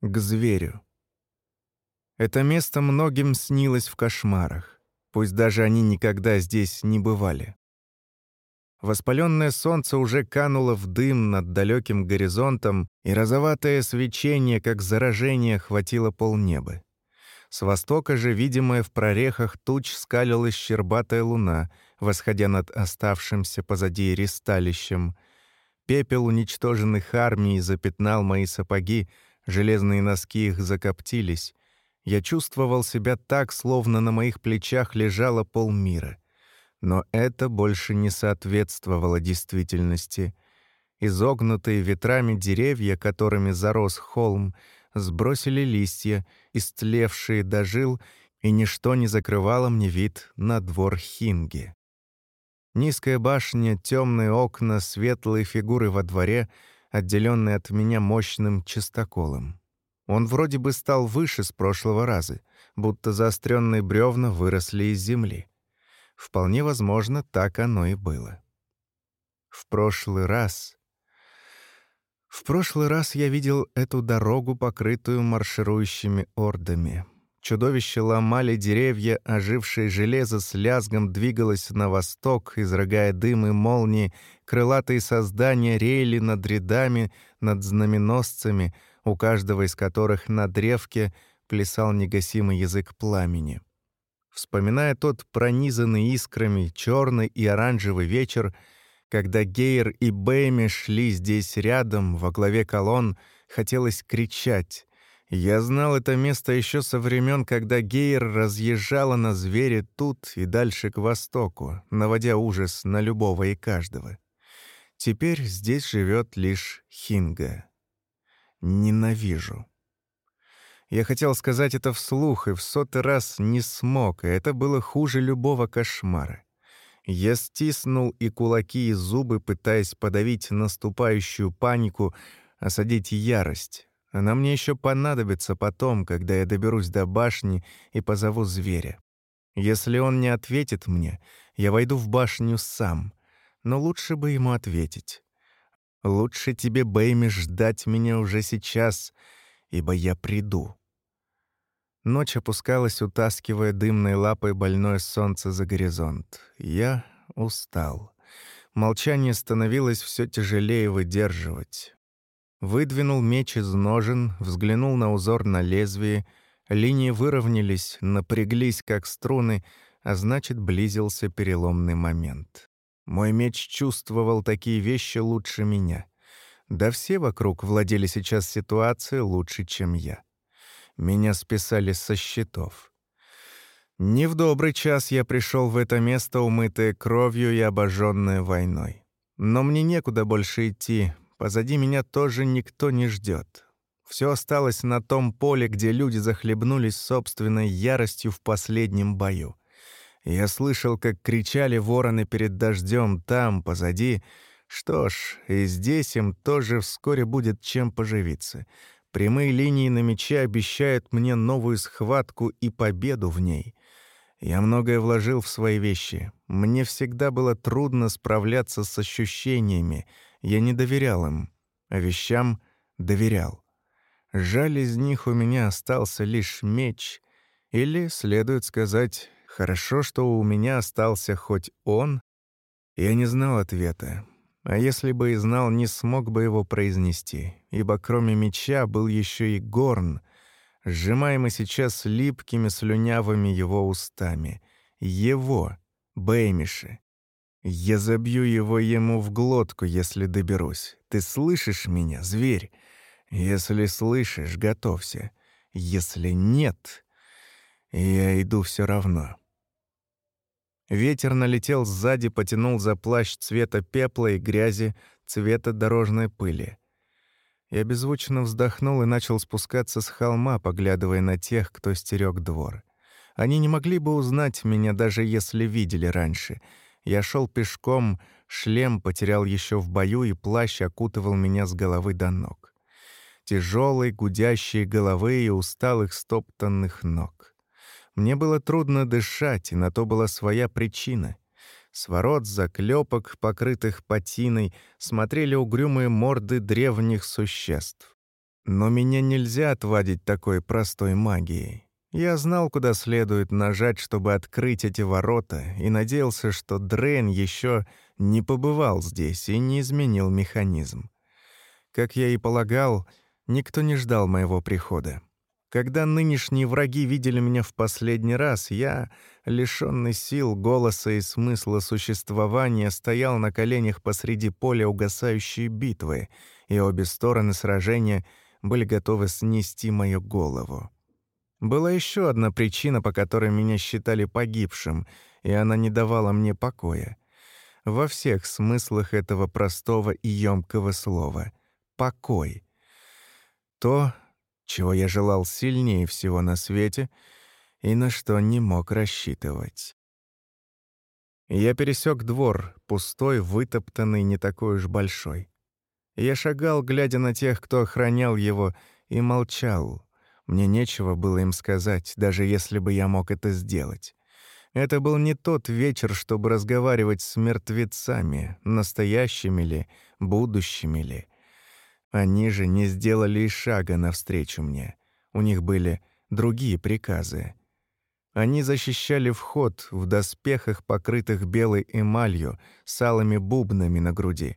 к зверю. Это место многим снилось в кошмарах, пусть даже они никогда здесь не бывали. Воспаленное солнце уже кануло в дым над далеким горизонтом, и розоватое свечение, как заражение, хватило полнеба. С востока же, видимая в прорехах туч, скалилась щербатая луна, восходя над оставшимся позади ристалищем. Пепел уничтоженных армий запятнал мои сапоги, железные носки их закоптились. Я чувствовал себя так, словно на моих плечах лежало полмира. Но это больше не соответствовало действительности. Изогнутые ветрами деревья, которыми зарос холм, сбросили листья, истлевшие до жил, и ничто не закрывало мне вид на двор Хинги. Низкая башня, темные окна, светлые фигуры во дворе, отделенные от меня мощным чистоколом. Он вроде бы стал выше с прошлого раза, будто заостренные бревна выросли из земли. Вполне возможно, так оно и было. В прошлый раз в прошлый раз я видел эту дорогу, покрытую марширующими ордами. Чудовища ломали деревья, ожившее железо с лязгом двигалось на восток, изрыгая дым и молнии, крылатые создания реяли над рядами, над знаменосцами, у каждого из которых на древке плясал негасимый язык пламени. Вспоминая тот пронизанный искрами черный и оранжевый вечер, когда Гейр и Бэйми шли здесь рядом, во главе колонн, хотелось кричать. Я знал это место еще со времен, когда Гейр разъезжала на звере тут и дальше к востоку, наводя ужас на любого и каждого. Теперь здесь живет лишь Хинга. Ненавижу. Я хотел сказать это вслух, и в сотый раз не смог, и это было хуже любого кошмара. Я стиснул и кулаки, и зубы, пытаясь подавить наступающую панику, осадить ярость. Она мне еще понадобится потом, когда я доберусь до башни и позову зверя. Если он не ответит мне, я войду в башню сам, но лучше бы ему ответить. Лучше тебе, Бэйми, ждать меня уже сейчас, ибо я приду. Ночь опускалась, утаскивая дымной лапой больное солнце за горизонт. Я устал. Молчание становилось все тяжелее выдерживать. Выдвинул меч из ножен, взглянул на узор на лезвии. Линии выровнялись, напряглись, как струны, а значит, близился переломный момент. Мой меч чувствовал такие вещи лучше меня. Да все вокруг владели сейчас ситуацией лучше, чем я. Меня списали со счетов. Не в добрый час я пришел в это место, умытое кровью и обожженное войной. Но мне некуда больше идти, позади меня тоже никто не ждет. Все осталось на том поле, где люди захлебнулись собственной яростью в последнем бою. Я слышал, как кричали вороны перед дождем там, позади. Что ж, и здесь им тоже вскоре будет чем поживиться. Прямые линии на мече обещают мне новую схватку и победу в ней. Я многое вложил в свои вещи. Мне всегда было трудно справляться с ощущениями. Я не доверял им, а вещам доверял. Жаль, из них у меня остался лишь меч. Или, следует сказать, хорошо, что у меня остался хоть он. Я не знал ответа. А если бы и знал, не смог бы его произнести, ибо кроме меча был еще и горн, сжимаемый сейчас липкими слюнявыми его устами. Его, Бэймиши. Я забью его ему в глотку, если доберусь. Ты слышишь меня, зверь? Если слышишь, готовься. Если нет, я иду все равно. Ветер налетел сзади, потянул за плащ цвета пепла и грязи, цвета дорожной пыли. Я беззвучно вздохнул и начал спускаться с холма, поглядывая на тех, кто стерег двор. Они не могли бы узнать меня, даже если видели раньше. Я шел пешком, шлем потерял еще в бою, и плащ окутывал меня с головы до ног. Тяжелые, гудящие головы и усталых стоптанных ног. Мне было трудно дышать, и на то была своя причина. С ворот заклепок, покрытых патиной, смотрели угрюмые морды древних существ. Но меня нельзя отвадить такой простой магией. Я знал, куда следует нажать, чтобы открыть эти ворота, и надеялся, что Дрейн еще не побывал здесь и не изменил механизм. Как я и полагал, никто не ждал моего прихода. Когда нынешние враги видели меня в последний раз, я, лишённый сил, голоса и смысла существования, стоял на коленях посреди поля угасающей битвы, и обе стороны сражения были готовы снести мою голову. Была еще одна причина, по которой меня считали погибшим, и она не давала мне покоя. Во всех смыслах этого простого и ёмкого слова — покой. То, чего я желал сильнее всего на свете и на что не мог рассчитывать. Я пересек двор, пустой, вытоптанный, не такой уж большой. Я шагал, глядя на тех, кто охранял его, и молчал. Мне нечего было им сказать, даже если бы я мог это сделать. Это был не тот вечер, чтобы разговаривать с мертвецами, настоящими ли, будущими ли. Они же не сделали и шага навстречу мне. У них были другие приказы. Они защищали вход в доспехах, покрытых белой эмалью, с алыми бубнами на груди.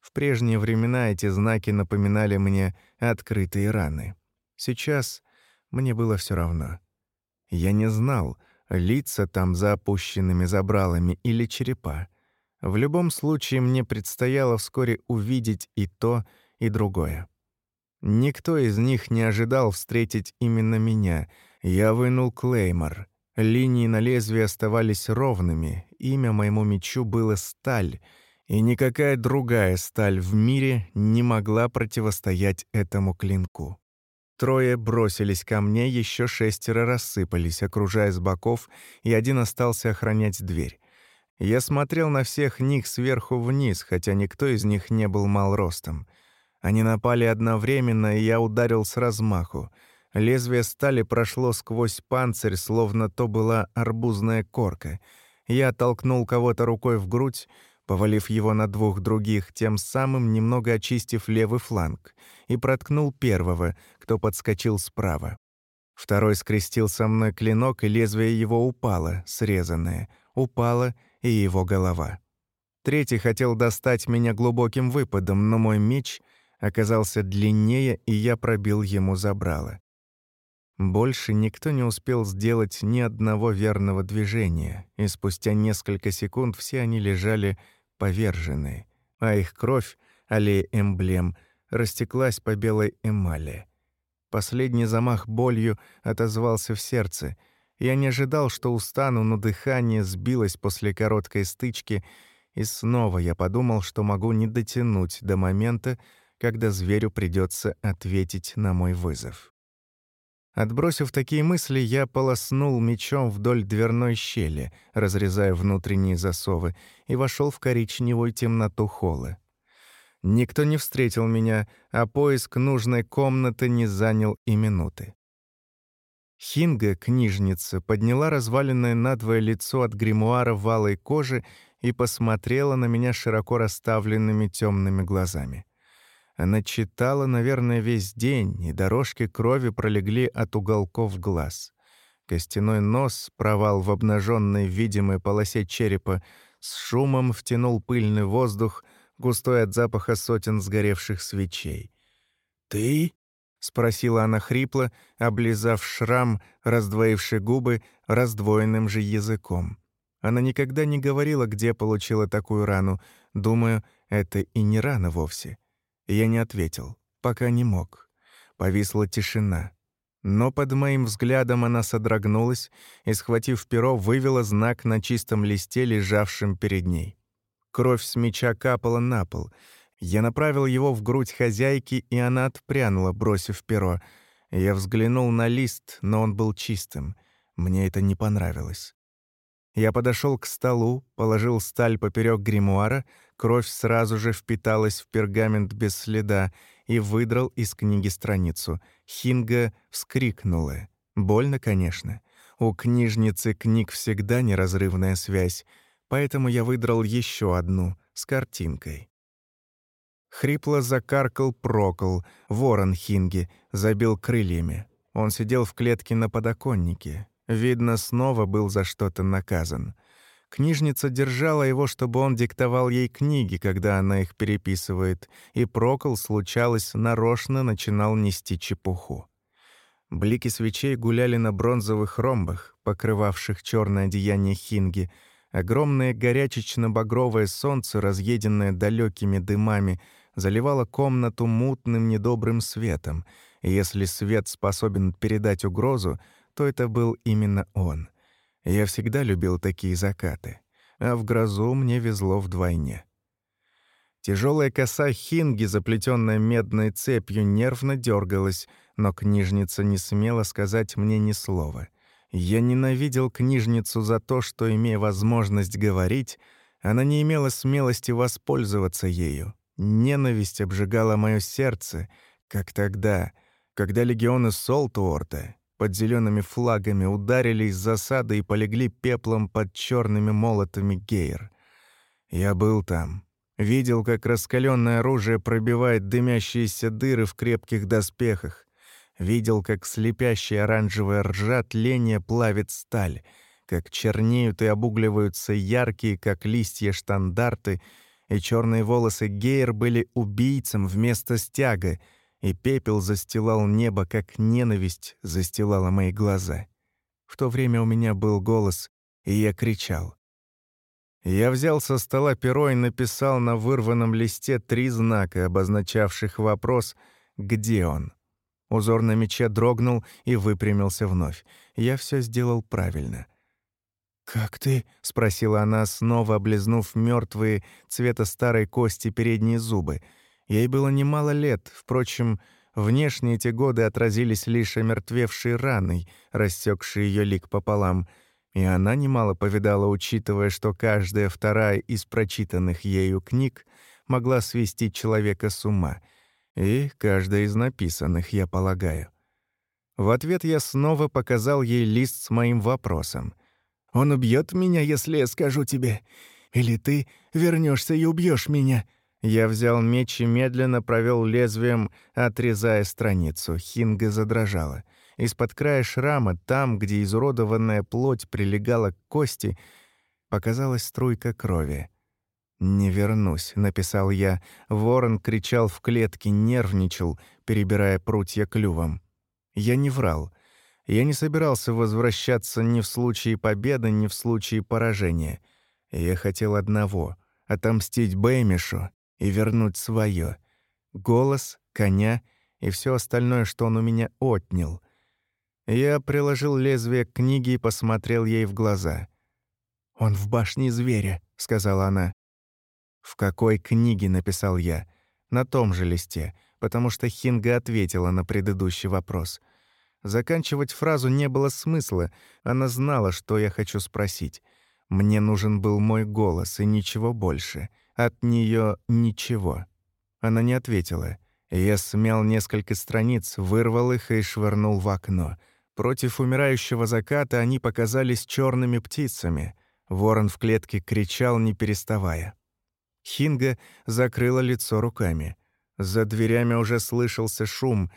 В прежние времена эти знаки напоминали мне открытые раны. Сейчас мне было все равно. Я не знал, лица там за опущенными забралами или черепа. В любом случае мне предстояло вскоре увидеть и то, и другое. Никто из них не ожидал встретить именно меня. Я вынул клеймор. Линии на лезвии оставались ровными. Имя моему мечу было «Сталь», и никакая другая сталь в мире не могла противостоять этому клинку. Трое бросились ко мне, еще шестеро рассыпались, окружая с боков, и один остался охранять дверь. Я смотрел на всех них сверху вниз, хотя никто из них не был мал ростом — они напали одновременно, и я ударил с размаху. Лезвие стали прошло сквозь панцирь, словно то была арбузная корка. Я толкнул кого-то рукой в грудь, повалив его на двух других, тем самым немного очистив левый фланг, и проткнул первого, кто подскочил справа. Второй скрестил со мной клинок, и лезвие его упало, срезанное. Упало и его голова. Третий хотел достать меня глубоким выпадом, но мой меч оказался длиннее, и я пробил ему забрало. Больше никто не успел сделать ни одного верного движения, и спустя несколько секунд все они лежали поверженные, а их кровь, аллея эмблем, растеклась по белой эмали. Последний замах болью отозвался в сердце. Я не ожидал, что устану, но дыхание сбилось после короткой стычки, и снова я подумал, что могу не дотянуть до момента, когда зверю придется ответить на мой вызов. Отбросив такие мысли, я полоснул мечом вдоль дверной щели, разрезая внутренние засовы, и вошел в коричневую темноту холла. Никто не встретил меня, а поиск нужной комнаты не занял и минуты. Хинга, книжница, подняла разваленное надвое лицо от гримуара валой кожи и посмотрела на меня широко расставленными темными глазами. Она читала, наверное, весь день, и дорожки крови пролегли от уголков глаз. Костяной нос, провал в обнаженной видимой полосе черепа, с шумом втянул пыльный воздух, густой от запаха сотен сгоревших свечей. «Ты?» — спросила она хрипло, облизав шрам, раздвоивший губы раздвоенным же языком. Она никогда не говорила, где получила такую рану. Думаю, это и не рана вовсе. Я не ответил, пока не мог. Повисла тишина. Но под моим взглядом она содрогнулась и, схватив перо, вывела знак на чистом листе, лежавшем перед ней. Кровь с меча капала на пол. Я направил его в грудь хозяйки, и она отпрянула, бросив перо. Я взглянул на лист, но он был чистым. Мне это не понравилось. Я подошел к столу, положил сталь поперек гримуара, кровь сразу же впиталась в пергамент без следа и выдрал из книги страницу. Хинга вскрикнула. Больно, конечно. У книжницы книг всегда неразрывная связь, поэтому я выдрал еще одну с картинкой. Хрипло закаркал Прокол, ворон Хинги, забил крыльями. Он сидел в клетке на подоконнике. Видно, снова был за что-то наказан. Книжница держала его, чтобы он диктовал ей книги, когда она их переписывает, и Прокол, случалось, нарочно начинал нести чепуху. Блики свечей гуляли на бронзовых ромбах, покрывавших черное одеяние Хинги. Огромное горячечно-багровое солнце, разъеденное далекими дымами, заливало комнату мутным недобрым светом, и если свет способен передать угрозу, то это был именно он. Я всегда любил такие закаты, а в грозу мне везло вдвойне. Тяжелая коса хинги, заплетенная медной цепью, нервно дергалась, но книжница не смела сказать мне ни слова. Я ненавидел книжницу за то, что, имея возможность говорить, она не имела смелости воспользоваться ею. Ненависть обжигала мое сердце, как тогда, когда легионы Солтуорта под зелеными флагами ударили из засады и полегли пеплом под черными молотами гейр. Я был там, видел, как раскаленное оружие пробивает дымящиеся дыры в крепких доспехах, видел, как слепящая оранжевая ржа тления плавит сталь, как чернеют и обугливаются яркие, как листья, штандарты, и черные волосы Гейр были убийцем вместо стяга — и пепел застилал небо, как ненависть застилала мои глаза. В то время у меня был голос, и я кричал. Я взял со стола перо и написал на вырванном листе три знака, обозначавших вопрос «Где он?». Узор на мече дрогнул и выпрямился вновь. Я все сделал правильно. «Как ты?» — спросила она, снова облизнув мертвые цвета старой кости передние зубы — Ей было немало лет, впрочем, внешне эти годы отразились лишь омертвевшей раной, рассекшей ее лик пополам, и она немало повидала, учитывая, что каждая вторая из прочитанных ею книг могла свести человека с ума, и каждая из написанных, я полагаю. В ответ я снова показал ей лист с моим вопросом. «Он убьет меня, если я скажу тебе? Или ты вернешься и убьешь меня?» Я взял меч и медленно провел лезвием, отрезая страницу. Хинга задрожала. Из-под края шрама, там, где изуродованная плоть прилегала к кости, показалась струйка крови. «Не вернусь», — написал я. Ворон кричал в клетке, нервничал, перебирая прутья клювом. Я не врал. Я не собирался возвращаться ни в случае победы, ни в случае поражения. Я хотел одного — отомстить Бэймишу и вернуть свое. Голос, коня и все остальное, что он у меня отнял. Я приложил лезвие к книге и посмотрел ей в глаза. «Он в башне зверя», — сказала она. «В какой книге?» — написал я. На том же листе, потому что Хинга ответила на предыдущий вопрос. Заканчивать фразу не было смысла, она знала, что я хочу спросить. Мне нужен был мой голос и ничего больше. От нее ничего. Она не ответила. Я смял несколько страниц, вырвал их и швырнул в окно. Против умирающего заката они показались черными птицами. Ворон в клетке кричал, не переставая. Хинга закрыла лицо руками. За дверями уже слышался шум.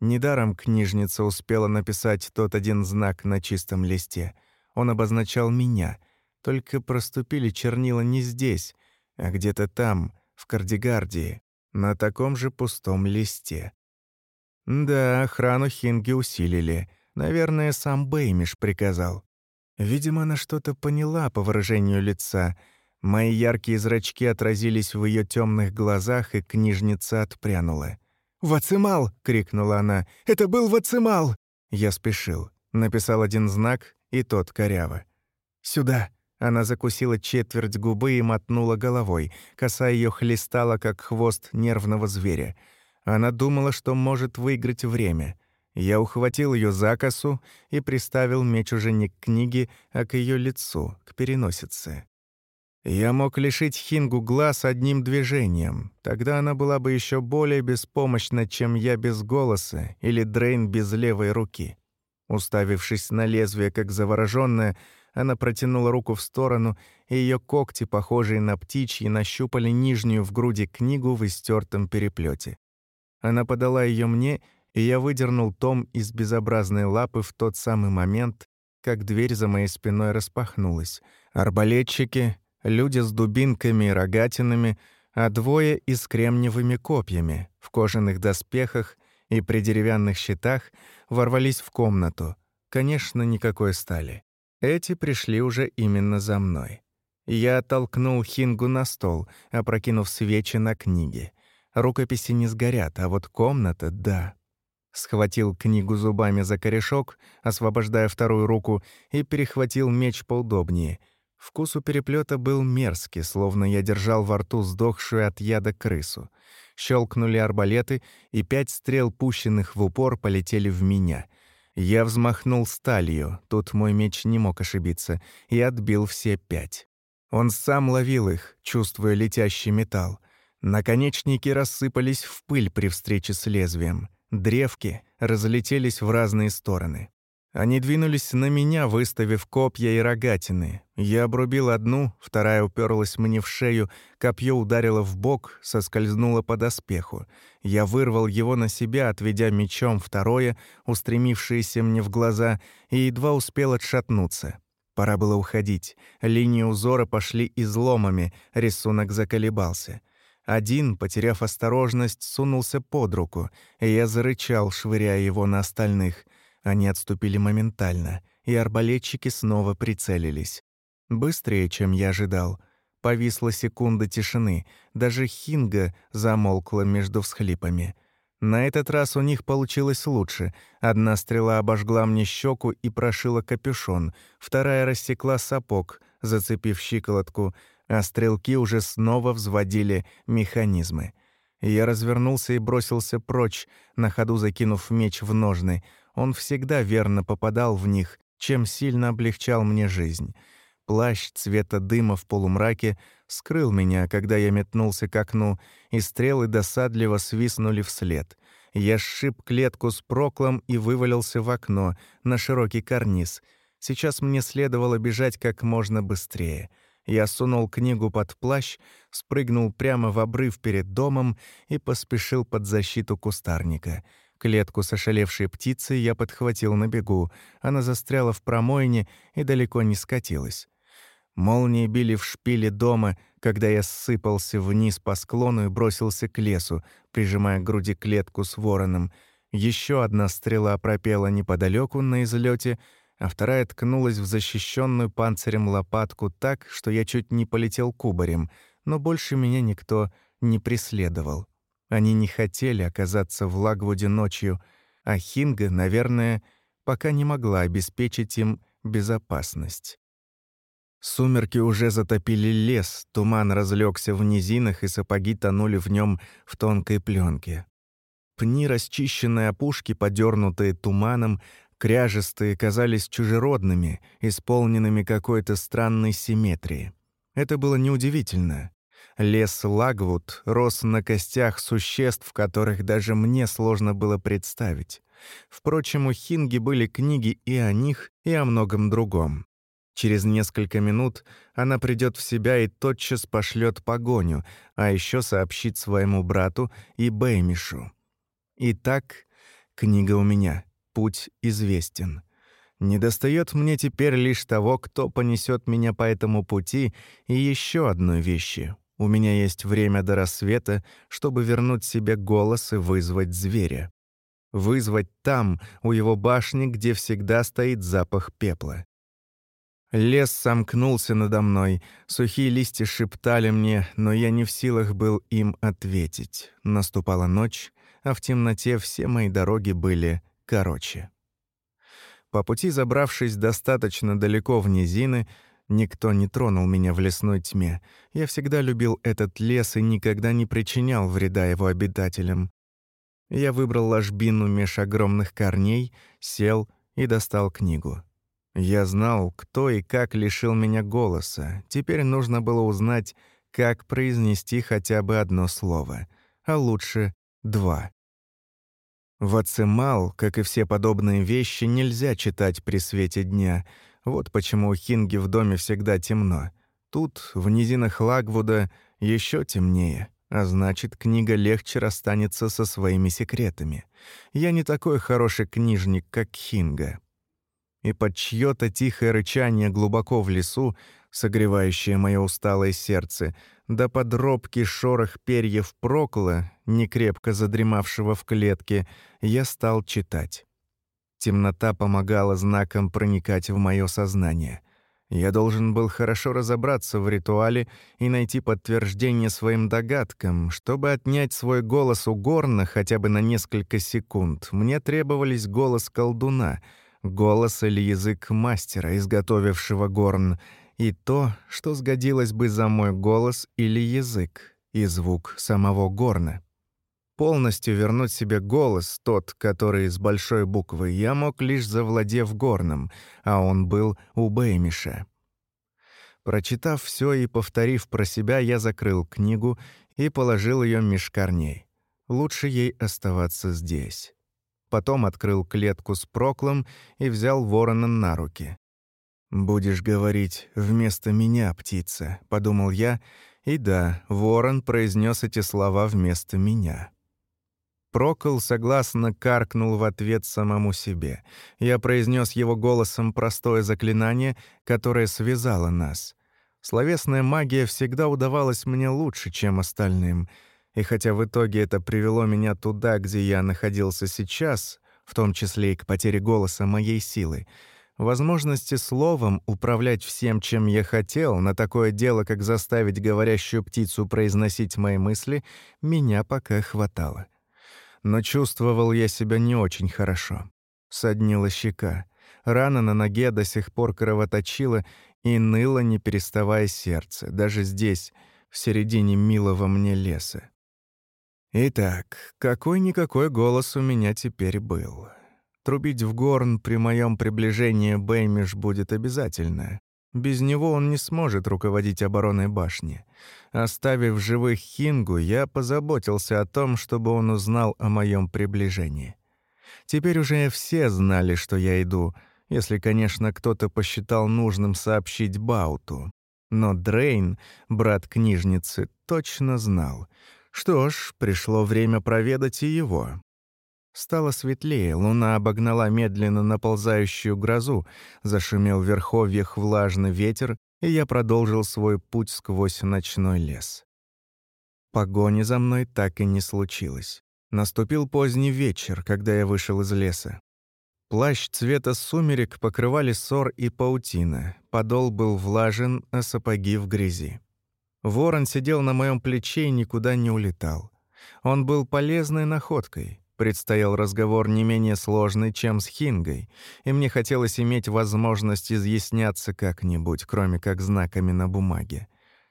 Недаром книжница успела написать тот один знак на чистом листе. Он обозначал меня. Только проступили чернила не здесь, а где-то там, в Кардигардии, на таком же пустом листе. Да, охрану Хинги усилили. Наверное, сам Бэймиш приказал. Видимо, она что-то поняла по выражению лица. Мои яркие зрачки отразились в ее темных глазах, и книжница отпрянула. «Вацимал!» — крикнула она. «Это был Вацимал!» Я спешил. Написал один знак, и тот коряво. «Сюда!» Она закусила четверть губы и мотнула головой. Коса ее хлестала, как хвост нервного зверя. Она думала, что может выиграть время. Я ухватил ее за косу и приставил меч уже не к книге, а к ее лицу, к переносице. Я мог лишить Хингу глаз одним движением. Тогда она была бы еще более беспомощна, чем я без голоса или Дрейн без левой руки. Уставившись на лезвие, как заворожённая, Она протянула руку в сторону, и ее когти, похожие на птичьи, нащупали нижнюю в груди книгу в истертом переплете. Она подала ее мне, и я выдернул том из безобразной лапы в тот самый момент, как дверь за моей спиной распахнулась. Арбалетчики, люди с дубинками и рогатинами, а двое и с кремниевыми копьями, в кожаных доспехах и при деревянных щитах ворвались в комнату. Конечно, никакой стали. Эти пришли уже именно за мной. Я оттолкнул Хингу на стол, опрокинув свечи на книги. Рукописи не сгорят, а вот комната — да. Схватил книгу зубами за корешок, освобождая вторую руку, и перехватил меч поудобнее. Вкус у переплета был мерзкий, словно я держал во рту сдохшую от яда крысу. Щелкнули арбалеты, и пять стрел, пущенных в упор, полетели в меня. Я взмахнул сталью, тут мой меч не мог ошибиться, и отбил все пять. Он сам ловил их, чувствуя летящий металл. Наконечники рассыпались в пыль при встрече с лезвием. Древки разлетелись в разные стороны. Они двинулись на меня, выставив копья и рогатины. Я обрубил одну, вторая уперлась мне в шею, копье ударило в бок, соскользнуло по доспеху. Я вырвал его на себя, отведя мечом второе, устремившееся мне в глаза, и едва успел отшатнуться. Пора было уходить. Линии узора пошли изломами, рисунок заколебался. Один, потеряв осторожность, сунулся под руку, и я зарычал, швыряя его на остальных. Они отступили моментально, и арбалетчики снова прицелились. Быстрее, чем я ожидал. Повисла секунда тишины, даже Хинга замолкла между всхлипами. На этот раз у них получилось лучше. Одна стрела обожгла мне щеку и прошила капюшон, вторая рассекла сапог, зацепив щиколотку, а стрелки уже снова взводили механизмы. Я развернулся и бросился прочь, на ходу закинув меч в ножны. Он всегда верно попадал в них, чем сильно облегчал мне жизнь. Плащ цвета дыма в полумраке скрыл меня, когда я метнулся к окну, и стрелы досадливо свистнули вслед. Я сшиб клетку с проклом и вывалился в окно, на широкий карниз. Сейчас мне следовало бежать как можно быстрее — я сунул книгу под плащ, спрыгнул прямо в обрыв перед домом и поспешил под защиту кустарника. Клетку с ошалевшей птицей я подхватил на бегу. Она застряла в промойне и далеко не скатилась. Молнии били в шпиле дома, когда я ссыпался вниз по склону и бросился к лесу, прижимая к груди клетку с вороном. Еще одна стрела пропела неподалеку на излете, а вторая ткнулась в защищенную панцирем лопатку так, что я чуть не полетел кубарем, но больше меня никто не преследовал. Они не хотели оказаться в Лагвуде ночью, а Хинга, наверное, пока не могла обеспечить им безопасность. Сумерки уже затопили лес, туман разлегся в низинах, и сапоги тонули в нем в тонкой пленке. Пни расчищенные опушки, подернутые туманом, кряжестые казались чужеродными, исполненными какой-то странной симметрии. Это было неудивительно. Лес Лагвуд рос на костях существ, которых даже мне сложно было представить. Впрочем, у Хинги были книги и о них, и о многом другом. Через несколько минут она придет в себя и тотчас пошлет погоню, а еще сообщит своему брату и Бэймишу. Итак, книга у меня — путь известен. Недостает мне теперь лишь того, кто понесет меня по этому пути, и еще одной вещи. У меня есть время до рассвета, чтобы вернуть себе голос и вызвать зверя. Вызвать там, у его башни, где всегда стоит запах пепла. Лес сомкнулся надо мной, сухие листья шептали мне, но я не в силах был им ответить. Наступала ночь, а в темноте все мои дороги были короче. По пути, забравшись достаточно далеко в низины, никто не тронул меня в лесной тьме. Я всегда любил этот лес и никогда не причинял вреда его обитателям. Я выбрал ложбину меж огромных корней, сел и достал книгу. Я знал, кто и как лишил меня голоса. Теперь нужно было узнать, как произнести хотя бы одно слово, а лучше два. Вацимал, как и все подобные вещи, нельзя читать при свете дня. Вот почему у Хинги в доме всегда темно. Тут, в низинах Лагвуда, еще темнее, а значит, книга легче расстанется со своими секретами. Я не такой хороший книжник, как Хинга. И под чьё-то тихое рычание глубоко в лесу, согревающее мое усталое сердце, да подробки шорох перьев прокла, некрепко задремавшего в клетке, я стал читать. Темнота помогала знаком проникать в мое сознание. Я должен был хорошо разобраться в ритуале и найти подтверждение своим догадкам. Чтобы отнять свой голос у горна хотя бы на несколько секунд, мне требовались голос колдуна, голос или язык мастера, изготовившего горн, и то, что сгодилось бы за мой голос или язык, и звук самого горна. Полностью вернуть себе голос, тот, который с большой буквы, я мог лишь завладев горном, а он был у Бэймиша. Прочитав все и повторив про себя, я закрыл книгу и положил ее меж корней. Лучше ей оставаться здесь. Потом открыл клетку с проклом и взял ворона на руки. «Будешь говорить вместо меня, птица», — подумал я, и да, ворон произнес эти слова вместо меня. Прокол согласно каркнул в ответ самому себе. Я произнес его голосом простое заклинание, которое связало нас. Словесная магия всегда удавалась мне лучше, чем остальным. И хотя в итоге это привело меня туда, где я находился сейчас, в том числе и к потере голоса моей силы, возможности словом управлять всем, чем я хотел, на такое дело, как заставить говорящую птицу произносить мои мысли, меня пока хватало но чувствовал я себя не очень хорошо. Соднила щека. Рана на ноге до сих пор кровоточила и ныло, не переставая сердце, даже здесь, в середине милого мне леса. Итак, какой-никакой голос у меня теперь был. Трубить в горн при моем приближении Бэймиш будет обязательно. Без него он не сможет руководить обороной башни. Оставив живых Хингу, я позаботился о том, чтобы он узнал о моем приближении. Теперь уже все знали, что я иду, если, конечно, кто-то посчитал нужным сообщить Бауту. Но Дрейн, брат книжницы, точно знал. Что ж, пришло время проведать и его. Стало светлее, луна обогнала медленно наползающую грозу, зашумел в верховьях влажный ветер, и я продолжил свой путь сквозь ночной лес. Погони за мной так и не случилось. Наступил поздний вечер, когда я вышел из леса. Плащ цвета сумерек покрывали сор и паутина, подол был влажен, а сапоги в грязи. Ворон сидел на моем плече и никуда не улетал. Он был полезной находкой. Предстоял разговор не менее сложный, чем с Хингой, и мне хотелось иметь возможность изъясняться как-нибудь, кроме как знаками на бумаге.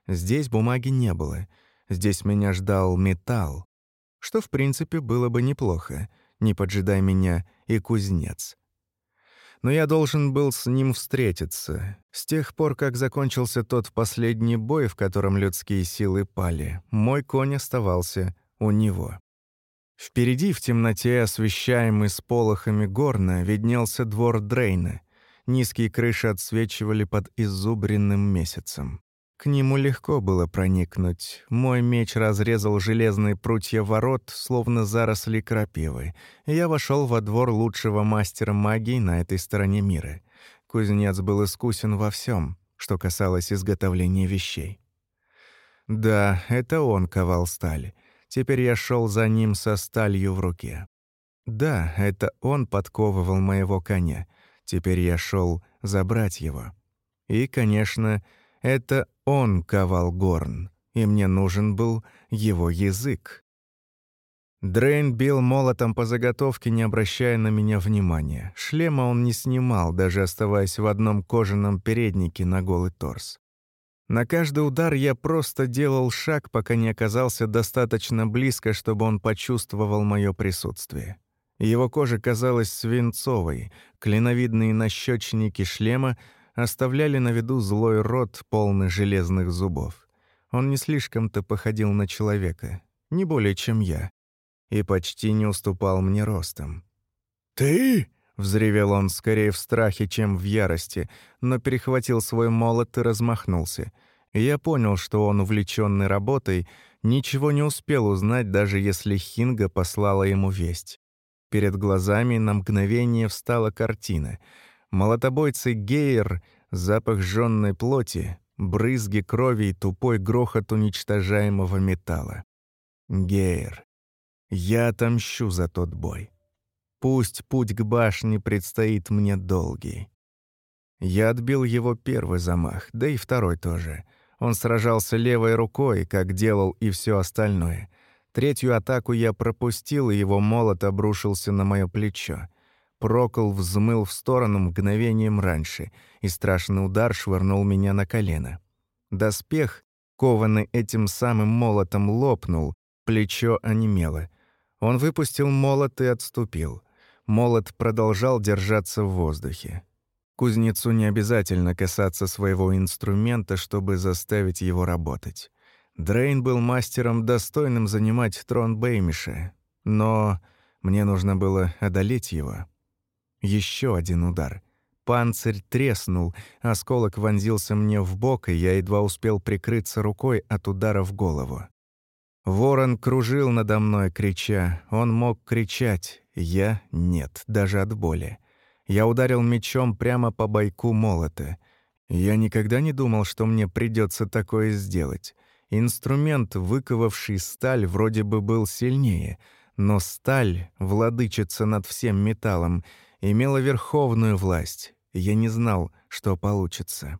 Здесь бумаги не было. Здесь меня ждал металл, что, в принципе, было бы неплохо, не поджидай меня и кузнец. Но я должен был с ним встретиться. С тех пор, как закончился тот последний бой, в котором людские силы пали, мой конь оставался у него. Впереди, в темноте, освещаемый сполохами горна, виднелся двор Дрейна. Низкие крыши отсвечивали под изубренным месяцем. К нему легко было проникнуть. Мой меч разрезал железные прутья ворот, словно заросли крапивы. Я вошел во двор лучшего мастера магии на этой стороне мира. Кузнец был искусен во всем, что касалось изготовления вещей. Да, это он ковал сталь. Теперь я шел за ним со сталью в руке. Да, это он подковывал моего коня. Теперь я шел забрать его. И, конечно, это он ковал горн, и мне нужен был его язык. Дрейн бил молотом по заготовке, не обращая на меня внимания. Шлема он не снимал, даже оставаясь в одном кожаном переднике на голый торс. На каждый удар я просто делал шаг, пока не оказался достаточно близко, чтобы он почувствовал мое присутствие. Его кожа казалась свинцовой, клиновидные нащечники шлема оставляли на виду злой рот, полный железных зубов. Он не слишком-то походил на человека, не более чем я, и почти не уступал мне ростом. «Ты?» — Взревел он скорее в страхе, чем в ярости, но перехватил свой молот и размахнулся. Я понял, что он, увлеченный работой, ничего не успел узнать, даже если Хинга послала ему весть. Перед глазами на мгновение встала картина. Молотобойцы Гейер, запах жженной плоти, брызги крови и тупой грохот уничтожаемого металла. Гейер. Я отомщу за тот бой. Пусть путь к башне предстоит мне долгий. Я отбил его первый замах, да и второй тоже. Он сражался левой рукой, как делал и все остальное. Третью атаку я пропустил, и его молот обрушился на мое плечо. Прокол взмыл в сторону мгновением раньше, и страшный удар швырнул меня на колено. Доспех, кованный этим самым молотом, лопнул, плечо онемело. Он выпустил молот и отступил. Молот продолжал держаться в воздухе. Кузнецу не обязательно касаться своего инструмента, чтобы заставить его работать. Дрейн был мастером, достойным занимать трон Беймиша, но мне нужно было одолеть его. Еще один удар. Панцирь треснул, осколок вонзился мне в бок, и я едва успел прикрыться рукой от удара в голову. Ворон кружил надо мной, крича. Он мог кричать, я — нет, даже от боли. Я ударил мечом прямо по бойку молота. Я никогда не думал, что мне придется такое сделать. Инструмент, выковавший сталь, вроде бы был сильнее, но сталь, владычица над всем металлом, имела верховную власть. Я не знал, что получится.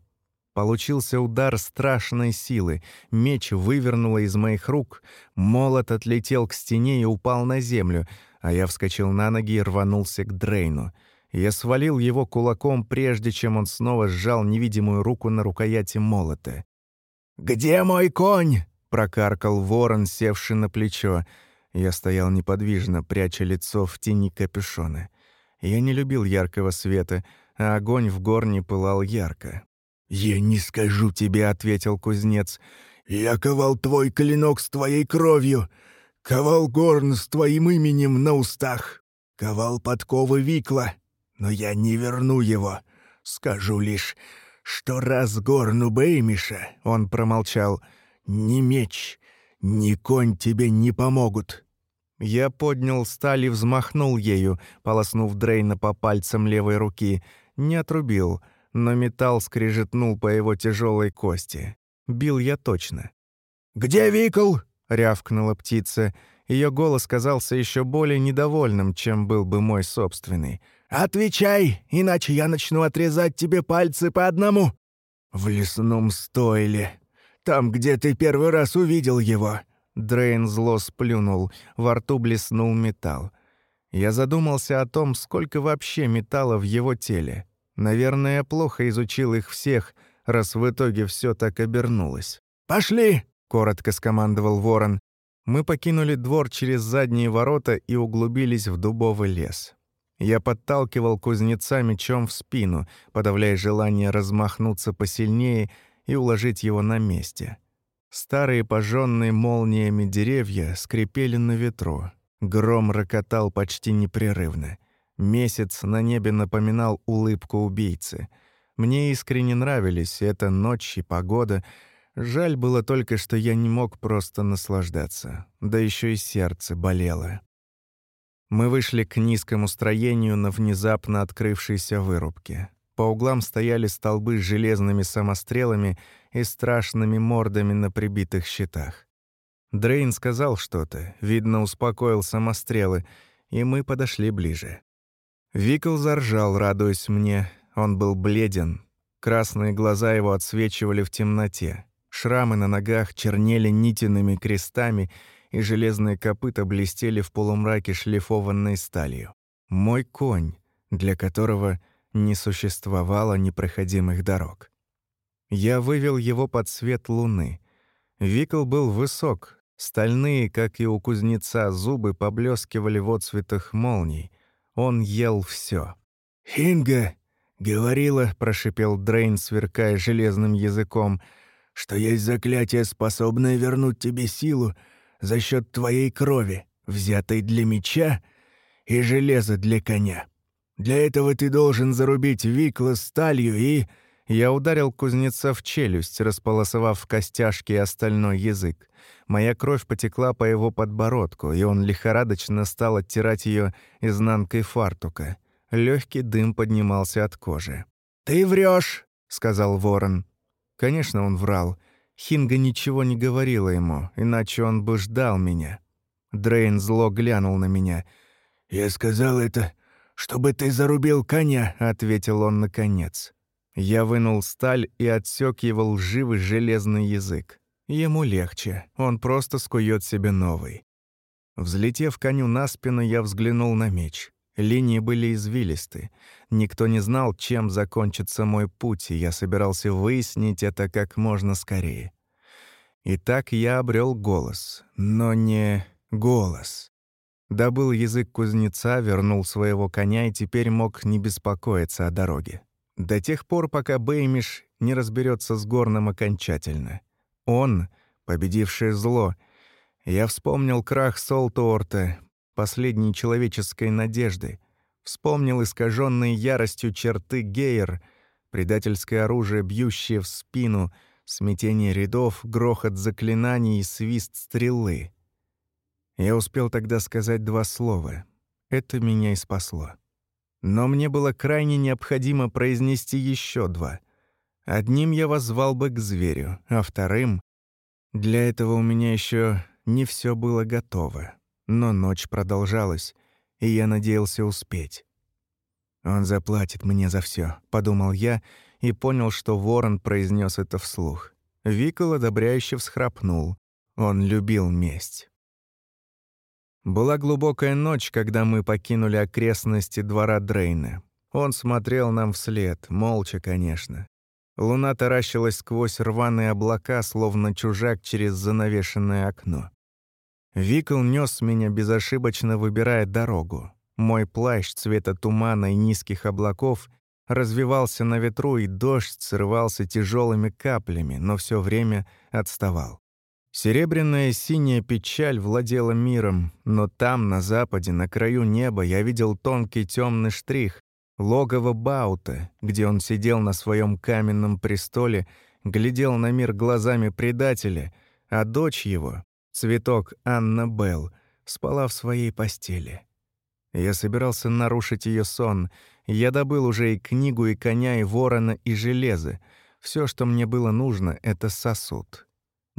Получился удар страшной силы. Меч вывернуло из моих рук, молот отлетел к стене и упал на землю, а я вскочил на ноги и рванулся к Дрейну. Я свалил его кулаком, прежде чем он снова сжал невидимую руку на рукояти молота. «Где мой конь?» — прокаркал ворон, севший на плечо. Я стоял неподвижно, пряча лицо в тени капюшона. Я не любил яркого света, а огонь в горне пылал ярко. «Я не скажу тебе», — ответил кузнец. «Я ковал твой клинок с твоей кровью, ковал горн с твоим именем на устах, ковал подковы Викла, но я не верну его. Скажу лишь, что раз горну Беймиша, — он промолчал, — ни меч, ни конь тебе не помогут». Я поднял сталь и взмахнул ею, полоснув Дрейна по пальцам левой руки. Не отрубил — но металл скрежетнул по его тяжелой кости. Бил я точно. «Где Викл?» — рявкнула птица. Ее голос казался еще более недовольным, чем был бы мой собственный. «Отвечай, иначе я начну отрезать тебе пальцы по одному!» «В лесном стойле. Там, где ты первый раз увидел его». Дрейн зло сплюнул, во рту блеснул металл. Я задумался о том, сколько вообще металла в его теле. Наверное, я плохо изучил их всех, раз в итоге все так обернулось. «Пошли!» — коротко скомандовал ворон. Мы покинули двор через задние ворота и углубились в дубовый лес. Я подталкивал кузнеца мечом в спину, подавляя желание размахнуться посильнее и уложить его на месте. Старые пожженные молниями деревья скрипели на ветру. Гром рокотал почти непрерывно — Месяц на небе напоминал улыбку убийцы. Мне искренне нравились эта ночь и погода. Жаль было только, что я не мог просто наслаждаться. Да еще и сердце болело. Мы вышли к низкому строению на внезапно открывшейся вырубке. По углам стояли столбы с железными самострелами и страшными мордами на прибитых щитах. Дрейн сказал что-то, видно, успокоил самострелы, и мы подошли ближе. Викл заржал, радуясь мне. Он был бледен. Красные глаза его отсвечивали в темноте. Шрамы на ногах чернели нитиными крестами, и железные копыта блестели в полумраке шлифованной сталью. Мой конь, для которого не существовало непроходимых дорог. Я вывел его под свет луны. Викл был высок, стальные, как и у кузнеца, зубы поблескивали в отцветах молний — он ел все. «Хинга!» — говорила, — прошипел Дрейн, сверкая железным языком, — что есть заклятие, способное вернуть тебе силу за счет твоей крови, взятой для меча и железа для коня. Для этого ты должен зарубить Викла сталью и...» Я ударил кузнеца в челюсть, располосовав костяшки и остальной язык. Моя кровь потекла по его подбородку, и он лихорадочно стал оттирать ее изнанкой фартука. Легкий дым поднимался от кожи. «Ты врешь, сказал ворон. Конечно, он врал. Хинга ничего не говорила ему, иначе он бы ждал меня. Дрейн зло глянул на меня. «Я сказал это, чтобы ты зарубил коня», — ответил он наконец. Я вынул сталь и отсек его лживый железный язык. Ему легче, он просто скует себе новый. Взлетев коню на спину, я взглянул на меч. Линии были извилисты. Никто не знал, чем закончится мой путь, и я собирался выяснить это как можно скорее. Итак, я обрел голос, но не голос. Добыл язык кузнеца, вернул своего коня и теперь мог не беспокоиться о дороге. До тех пор, пока Беймиш не разберется с Горном окончательно. Он, победивший зло. Я вспомнил крах Солтуорта, последней человеческой надежды. Вспомнил искаженные яростью черты Гейер, предательское оружие, бьющее в спину, смятение рядов, грохот заклинаний и свист стрелы. Я успел тогда сказать два слова. Это меня и спасло. Но мне было крайне необходимо произнести еще два — Одним я возвал бы к зверю, а вторым... Для этого у меня еще не все было готово. Но ночь продолжалась, и я надеялся успеть. «Он заплатит мне за все, подумал я и понял, что ворон произнес это вслух. Викол одобряюще всхрапнул. Он любил месть. Была глубокая ночь, когда мы покинули окрестности двора Дрейна. Он смотрел нам вслед, молча, конечно. Луна таращилась сквозь рваные облака, словно чужак через занавешенное окно. Викл нес меня безошибочно, выбирая дорогу. Мой плащ цвета тумана и низких облаков развивался на ветру, и дождь срывался тяжелыми каплями, но все время отставал. Серебряная синяя печаль владела миром, но там, на западе, на краю неба, я видел тонкий темный штрих, логово Баута, где он сидел на своем каменном престоле, глядел на мир глазами предателя, а дочь его, цветок Анна Белл, спала в своей постели. Я собирался нарушить ее сон. Я добыл уже и книгу, и коня, и ворона, и железо. Все, что мне было нужно, — это сосуд.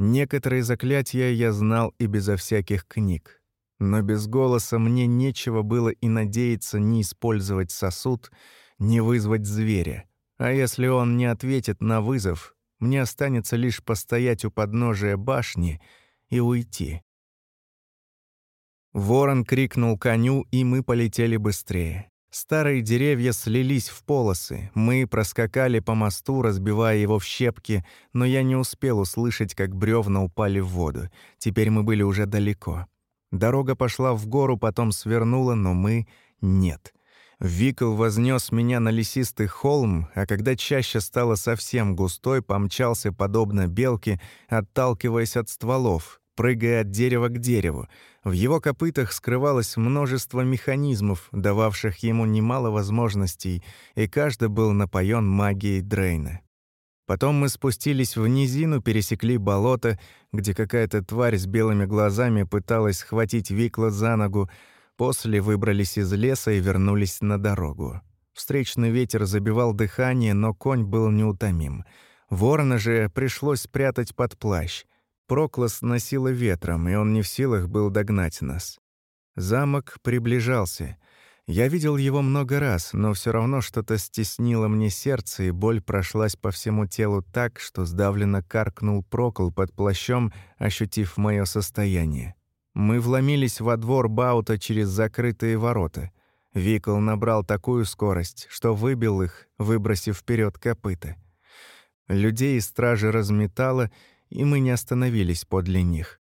Некоторые заклятия я знал и безо всяких книг. Но без голоса мне нечего было и надеяться не использовать сосуд, не вызвать зверя. А если он не ответит на вызов, мне останется лишь постоять у подножия башни и уйти. Ворон крикнул коню, и мы полетели быстрее. Старые деревья слились в полосы. Мы проскакали по мосту, разбивая его в щепки, но я не успел услышать, как бревна упали в воду. Теперь мы были уже далеко. Дорога пошла в гору, потом свернула, но мы — нет. Викл вознес меня на лесистый холм, а когда чаще стало совсем густой, помчался, подобно белке, отталкиваясь от стволов, прыгая от дерева к дереву. В его копытах скрывалось множество механизмов, дававших ему немало возможностей, и каждый был напоен магией Дрейна. Потом мы спустились в низину, пересекли болото, где какая-то тварь с белыми глазами пыталась схватить Викла за ногу, после выбрались из леса и вернулись на дорогу. Встречный ветер забивал дыхание, но конь был неутомим. Ворона же пришлось спрятать под плащ. Проклас носило ветром, и он не в силах был догнать нас. Замок приближался. Я видел его много раз, но все равно что-то стеснило мне сердце, и боль прошлась по всему телу так, что сдавленно каркнул прокол под плащом, ощутив мое состояние. Мы вломились во двор Баута через закрытые ворота. Викл набрал такую скорость, что выбил их, выбросив вперед копыта. Людей и стражи разметало, и мы не остановились подле них.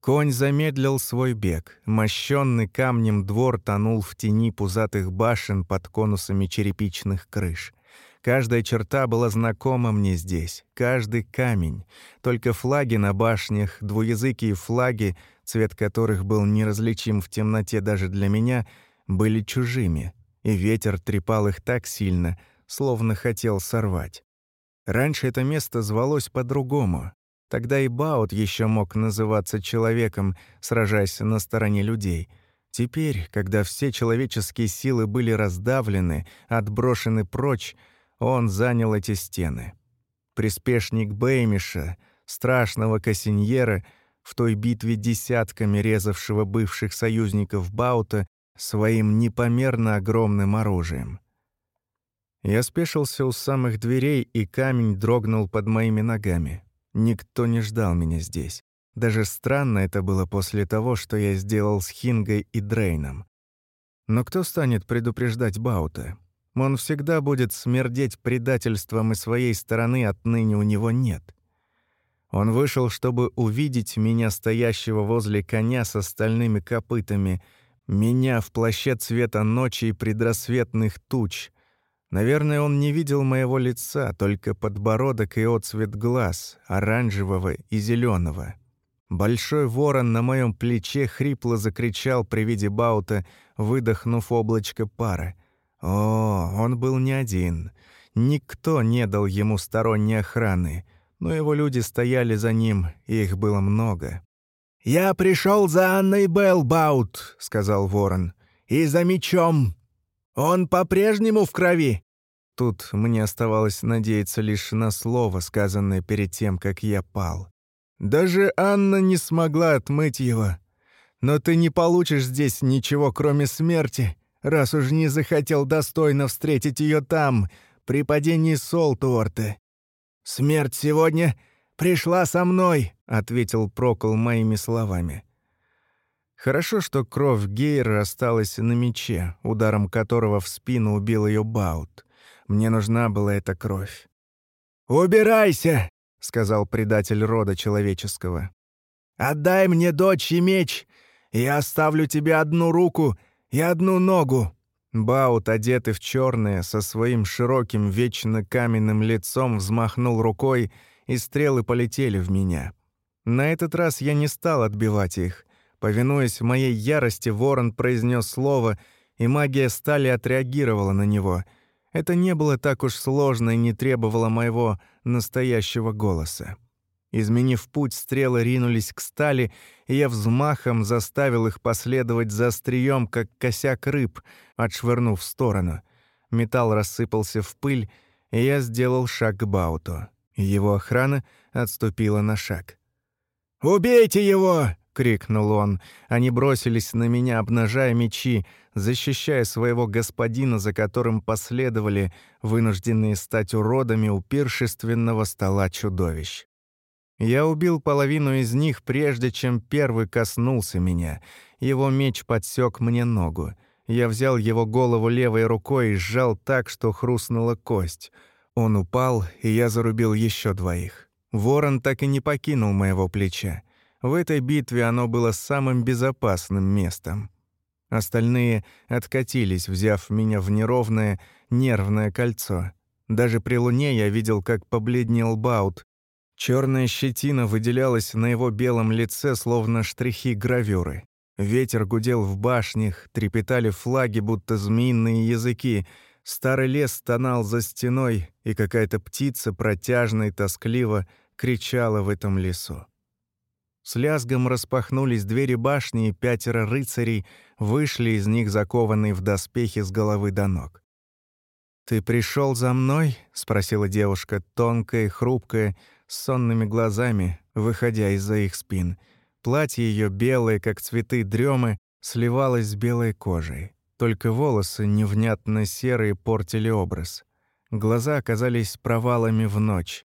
Конь замедлил свой бег. Мощенный камнем двор тонул в тени пузатых башен под конусами черепичных крыш. Каждая черта была знакома мне здесь, каждый камень. Только флаги на башнях, двуязыкие флаги, цвет которых был неразличим в темноте даже для меня, были чужими. и ветер трепал их так сильно, словно хотел сорвать. Раньше это место звалось по-другому. Тогда и Баут еще мог называться человеком, сражаясь на стороне людей. Теперь, когда все человеческие силы были раздавлены, отброшены прочь, он занял эти стены. Приспешник Беймиша, страшного Кассиньера, в той битве десятками резавшего бывших союзников Баута своим непомерно огромным оружием. Я спешился у самых дверей, и камень дрогнул под моими ногами. Никто не ждал меня здесь. Даже странно это было после того, что я сделал с Хингой и Дрейном. Но кто станет предупреждать Баута? Он всегда будет смердеть предательством, и своей стороны отныне у него нет. Он вышел, чтобы увидеть меня, стоящего возле коня с остальными копытами, меня в плаще цвета ночи и предрассветных туч. Наверное, он не видел моего лица, только подбородок и отцвет глаз, оранжевого и зеленого. Большой ворон на моем плече хрипло закричал при виде Баута, выдохнув облачко пара. О, он был не один. Никто не дал ему сторонней охраны, но его люди стояли за ним, и их было много. «Я пришел за Анной Беллбаут», — сказал ворон, — «и за мечом. Он по-прежнему в крови». Тут мне оставалось надеяться лишь на слово, сказанное перед тем, как я пал. Даже Анна не смогла отмыть его. Но ты не получишь здесь ничего, кроме смерти, раз уж не захотел достойно встретить ее там, при падении Солтуорта. Смерть сегодня пришла со мной», — ответил Прокол моими словами. Хорошо, что кровь Гейра осталась на мече, ударом которого в спину убил ее Баут. Мне нужна была эта кровь. «Убирайся!» — сказал предатель рода человеческого. «Отдай мне дочь и меч, и я оставлю тебе одну руку и одну ногу». Баут, одетый в черное, со своим широким, вечно каменным лицом, взмахнул рукой — и стрелы полетели в меня. На этот раз я не стал отбивать их. Повинуясь моей ярости, ворон произнес слово, и магия стали отреагировала на него. Это не было так уж сложно и не требовало моего настоящего голоса. Изменив путь, стрелы ринулись к стали, и я взмахом заставил их последовать за острием, как косяк рыб, отшвырнув в сторону. Металл рассыпался в пыль, и я сделал шаг к Бауту. Его охрана отступила на шаг. «Убейте его!» — крикнул он. Они бросились на меня, обнажая мечи, защищая своего господина, за которым последовали, вынужденные стать уродами у пиршественного стола чудовищ. Я убил половину из них, прежде чем первый коснулся меня. Его меч подсек мне ногу. Я взял его голову левой рукой и сжал так, что хрустнула кость — он упал, и я зарубил еще двоих. Ворон так и не покинул моего плеча. В этой битве оно было самым безопасным местом. Остальные откатились, взяв меня в неровное, нервное кольцо. Даже при луне я видел, как побледнел Баут. Черная щетина выделялась на его белом лице, словно штрихи гравюры. Ветер гудел в башнях, трепетали флаги, будто змеиные языки — Старый лес стонал за стеной, и какая-то птица протяжно и тоскливо кричала в этом лесу. С лязгом распахнулись двери башни, и пятеро рыцарей вышли из них, закованные в доспехи с головы до ног. «Ты пришел за мной?» — спросила девушка, тонкая, хрупкая, с сонными глазами, выходя из-за их спин. Платье ее белое, как цветы дремы, сливалось с белой кожей. Только волосы, невнятно серые, портили образ. Глаза оказались провалами в ночь.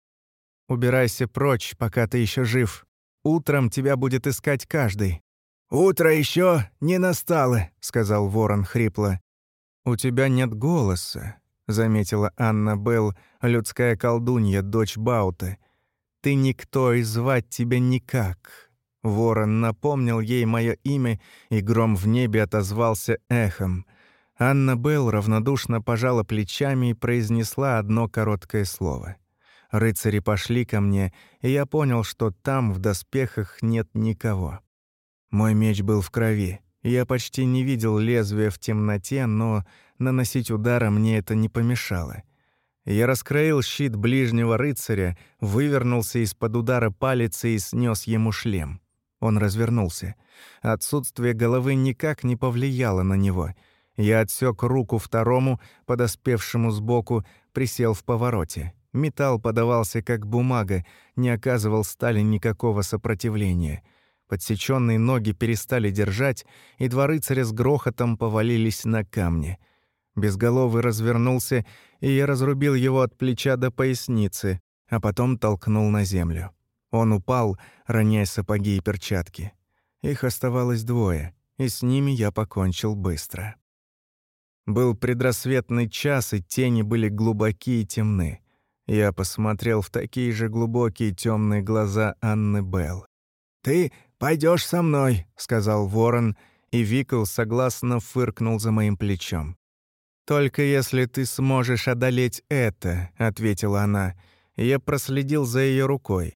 «Убирайся прочь, пока ты еще жив. Утром тебя будет искать каждый». «Утро еще не настало», — сказал ворон хрипло. «У тебя нет голоса», — заметила Анна Белл, людская колдунья, дочь Баута. «Ты никто, и звать тебя никак. Ворон напомнил ей мое имя, и гром в небе отозвался эхом. Анна Белл равнодушно пожала плечами и произнесла одно короткое слово. Рыцари пошли ко мне, и я понял, что там, в доспехах, нет никого. Мой меч был в крови. Я почти не видел лезвия в темноте, но наносить удара мне это не помешало. Я раскроил щит ближнего рыцаря, вывернулся из-под удара палец и снес ему шлем. Он развернулся. Отсутствие головы никак не повлияло на него. Я отсек руку второму, подоспевшему сбоку, присел в повороте. Металл подавался как бумага, не оказывал стали никакого сопротивления. Подсеченные ноги перестали держать, и два рыцаря с грохотом повалились на камни. Безголовый развернулся, и я разрубил его от плеча до поясницы, а потом толкнул на землю. Он упал, роняя сапоги и перчатки. Их оставалось двое, и с ними я покончил быстро. Был предрассветный час, и тени были глубокие и темны. Я посмотрел в такие же глубокие темные глаза Анны Белл. «Ты пойдешь со мной», — сказал ворон, и Викл согласно фыркнул за моим плечом. «Только если ты сможешь одолеть это», — ответила она. Я проследил за ее рукой.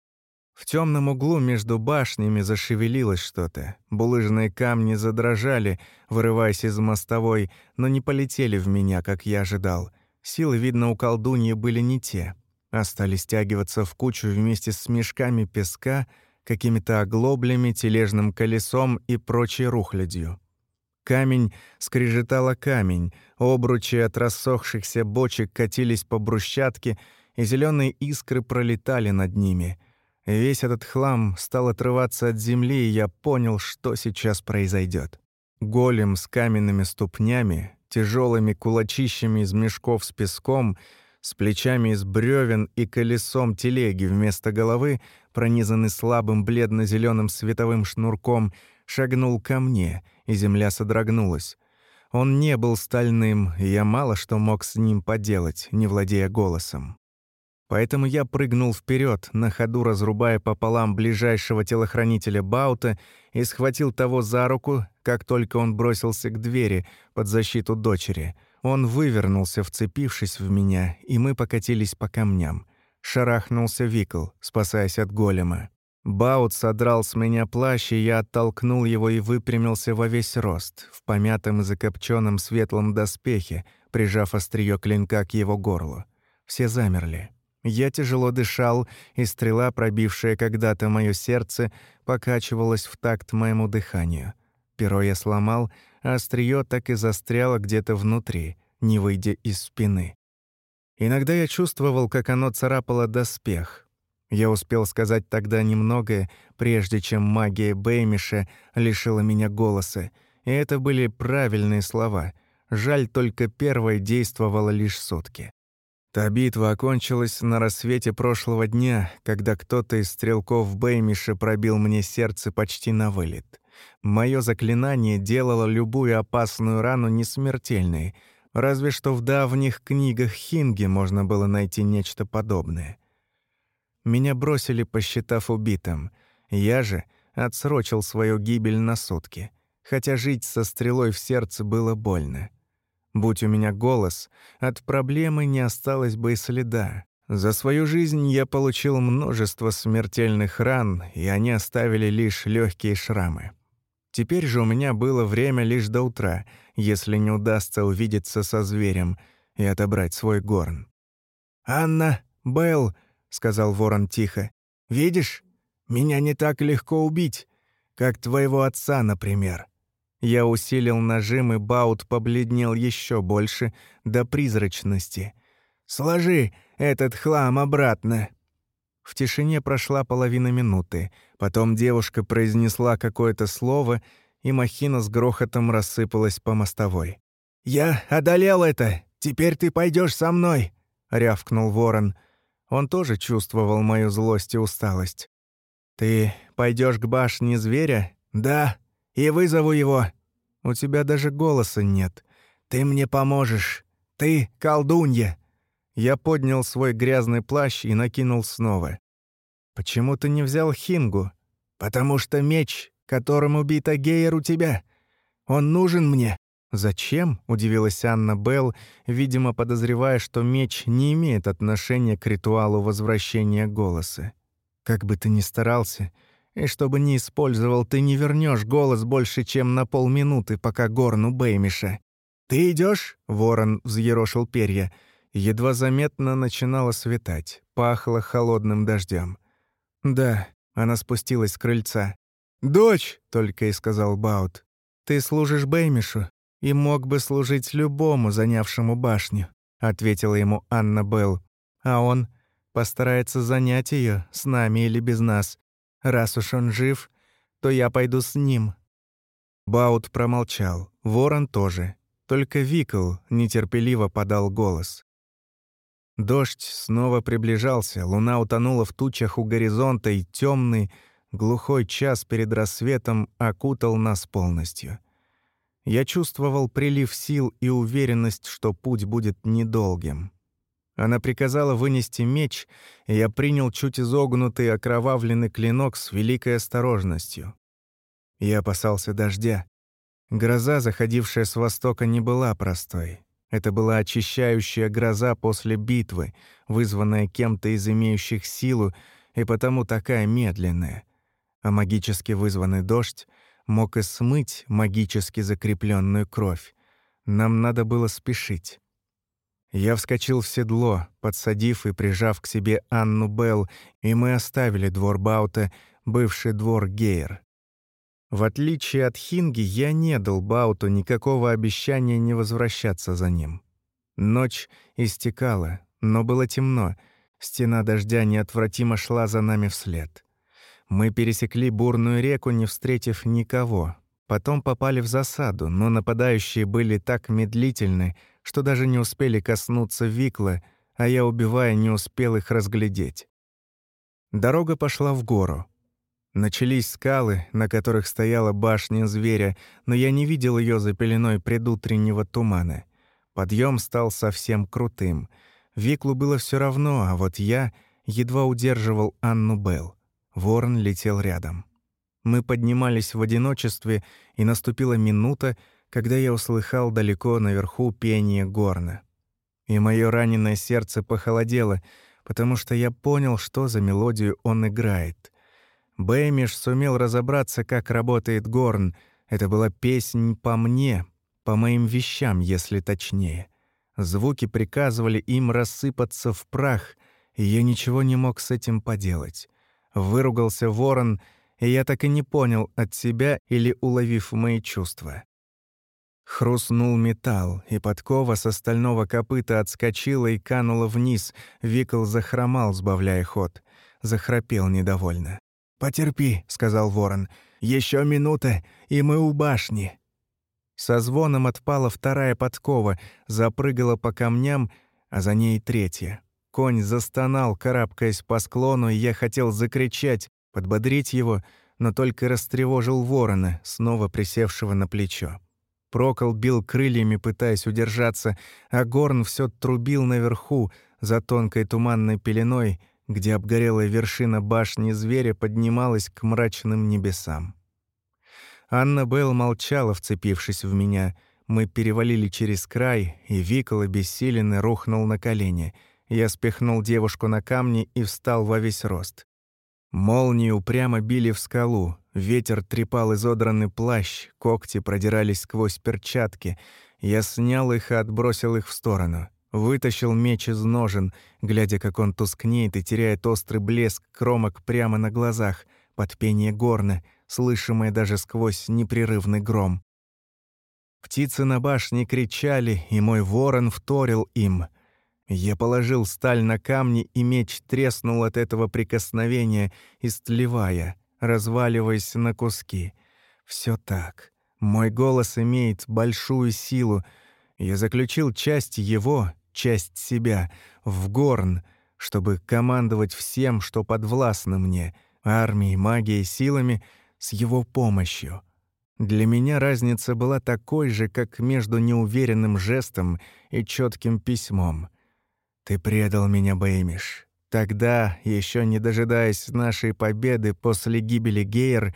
В темном углу между башнями зашевелилось что-то. Булыжные камни задрожали, вырываясь из мостовой, но не полетели в меня, как я ожидал. Силы, видно, у колдуньи были не те. А стали стягиваться в кучу вместе с мешками песка, какими-то оглоблями, тележным колесом и прочей рухлядью. Камень скрежетало камень, обручи от рассохшихся бочек катились по брусчатке, и зеленые искры пролетали над ними. Весь этот хлам стал отрываться от земли, и я понял, что сейчас произойдет. Голем с каменными ступнями, тяжелыми кулачищами из мешков с песком, с плечами из бревен и колесом телеги вместо головы, пронизанный слабым бледно зеленым световым шнурком, шагнул ко мне, и земля содрогнулась. Он не был стальным, и я мало что мог с ним поделать, не владея голосом. Поэтому я прыгнул вперед, на ходу разрубая пополам ближайшего телохранителя Баута и схватил того за руку, как только он бросился к двери под защиту дочери. Он вывернулся, вцепившись в меня, и мы покатились по камням. Шарахнулся Викл, спасаясь от голема. Баут содрал с меня плащ, и я оттолкнул его и выпрямился во весь рост, в помятом и закопченном светлом доспехе, прижав острие клинка к его горлу. Все замерли. Я тяжело дышал, и стрела, пробившая когда-то мое сердце, покачивалась в такт моему дыханию. Перо я сломал, а острие так и застряло где-то внутри, не выйдя из спины. Иногда я чувствовал, как оно царапало доспех. Я успел сказать тогда немногое, прежде чем магия Бэймиша лишила меня голоса, и это были правильные слова. Жаль, только первое действовало лишь сутки. Та битва окончилась на рассвете прошлого дня, когда кто-то из стрелков Бэймиша пробил мне сердце почти на вылет. Моё заклинание делало любую опасную рану несмертельной, разве что в давних книгах Хинги можно было найти нечто подобное. Меня бросили, посчитав убитым. Я же отсрочил свою гибель на сутки, хотя жить со стрелой в сердце было больно. Будь у меня голос, от проблемы не осталось бы и следа. За свою жизнь я получил множество смертельных ран, и они оставили лишь легкие шрамы. Теперь же у меня было время лишь до утра, если не удастся увидеться со зверем и отобрать свой горн. «Анна, Белл», — сказал ворон тихо, — «видишь, меня не так легко убить, как твоего отца, например». Я усилил нажим, и Баут побледнел еще больше, до призрачности. «Сложи этот хлам обратно!» В тишине прошла половина минуты. Потом девушка произнесла какое-то слово, и махина с грохотом рассыпалась по мостовой. «Я одолел это! Теперь ты пойдешь со мной!» — рявкнул ворон. Он тоже чувствовал мою злость и усталость. «Ты пойдешь к башне зверя?» «Да», и вызову его. У тебя даже голоса нет. Ты мне поможешь. Ты колдунья». Я поднял свой грязный плащ и накинул снова. «Почему ты не взял Хингу?» «Потому что меч, которым убит Агеер, у тебя. Он нужен мне». «Зачем?» — удивилась Анна Белл, видимо, подозревая, что меч не имеет отношения к ритуалу возвращения голоса. «Как бы ты ни старался, и что бы ни использовал, ты не вернешь голос больше, чем на полминуты, пока горну Бэймиша. «Ты идешь? Ворон взъерошил перья. Едва заметно начинало светать, пахло холодным дождем. «Да», — она спустилась с крыльца. «Дочь!» — только и сказал Баут. «Ты служишь Бэймишу и мог бы служить любому, занявшему башню», — ответила ему Анна Белл. «А он постарается занять ее с нами или без нас. Раз уж он жив, то я пойду с ним». Баут промолчал, Ворон тоже. Только Викл нетерпеливо подал голос. Дождь снова приближался, луна утонула в тучах у горизонта, и темный, глухой час перед рассветом окутал нас полностью. Я чувствовал прилив сил и уверенность, что путь будет недолгим. Она приказала вынести меч, и я принял чуть изогнутый окровавленный клинок с великой осторожностью. Я опасался дождя. Гроза, заходившая с востока, не была простой. Это была очищающая гроза после битвы, вызванная кем-то из имеющих силу и потому такая медленная. А магически вызванный дождь мог и смыть магически закрепленную кровь. Нам надо было спешить. Я вскочил в седло, подсадив и прижав к себе Анну Белл, и мы оставили двор Баута, бывший двор Гейер. В отличие от Хинги, я не дал Бауту никакого обещания не возвращаться за ним. Ночь истекала, но было темно. Стена дождя неотвратимо шла за нами вслед. Мы пересекли бурную реку, не встретив никого. Потом попали в засаду, но нападающие были так медлительны, что даже не успели коснуться Викла, а я, убивая, не успел их разглядеть. Дорога пошла в гору. Начались скалы, на которых стояла башня зверя, но я не видел ее за пеленой предутреннего тумана. Подъем стал совсем крутым. Виклу было все равно, а вот я едва удерживал Анну Белл. Ворон летел рядом. Мы поднимались в одиночестве, и наступила минута, когда я услыхал далеко наверху пение горна. И мое раненое сердце похолодело, потому что я понял, что за мелодию он играет — Бэмиш сумел разобраться, как работает горн. Это была песнь по мне, по моим вещам, если точнее. Звуки приказывали им рассыпаться в прах, и я ничего не мог с этим поделать. Выругался ворон, и я так и не понял от себя или уловив мои чувства. Хрустнул металл, и подкова с остального копыта отскочила и канула вниз. Викл захромал, сбавляя ход. Захрапел недовольно. «Потерпи», — сказал ворон. Еще минута, и мы у башни». Со звоном отпала вторая подкова, запрыгала по камням, а за ней третья. Конь застонал, карабкаясь по склону, и я хотел закричать, подбодрить его, но только растревожил ворона, снова присевшего на плечо. Прокол бил крыльями, пытаясь удержаться, а горн все трубил наверху, за тонкой туманной пеленой, где обгорелая вершина башни зверя поднималась к мрачным небесам. Анна Белл молчала, вцепившись в меня. Мы перевалили через край, и Викол обессиленный рухнул на колени. Я спихнул девушку на камни и встал во весь рост. Молнии упрямо били в скалу, ветер трепал изодранный плащ, когти продирались сквозь перчатки. Я снял их и отбросил их в сторону. Вытащил меч из ножен, глядя, как он тускнеет и теряет острый блеск кромок прямо на глазах, под пение горна, слышимое даже сквозь непрерывный гром. Птицы на башне кричали, и мой ворон вторил им. Я положил сталь на камни, и меч треснул от этого прикосновения, истлевая, разваливаясь на куски. Все так. Мой голос имеет большую силу. Я заключил часть его, часть себя, в горн, чтобы командовать всем, что подвластно мне, армией, магией, силами, с его помощью. Для меня разница была такой же, как между неуверенным жестом и четким письмом. «Ты предал меня, Бэймиш. Тогда, еще не дожидаясь нашей победы после гибели Гейр,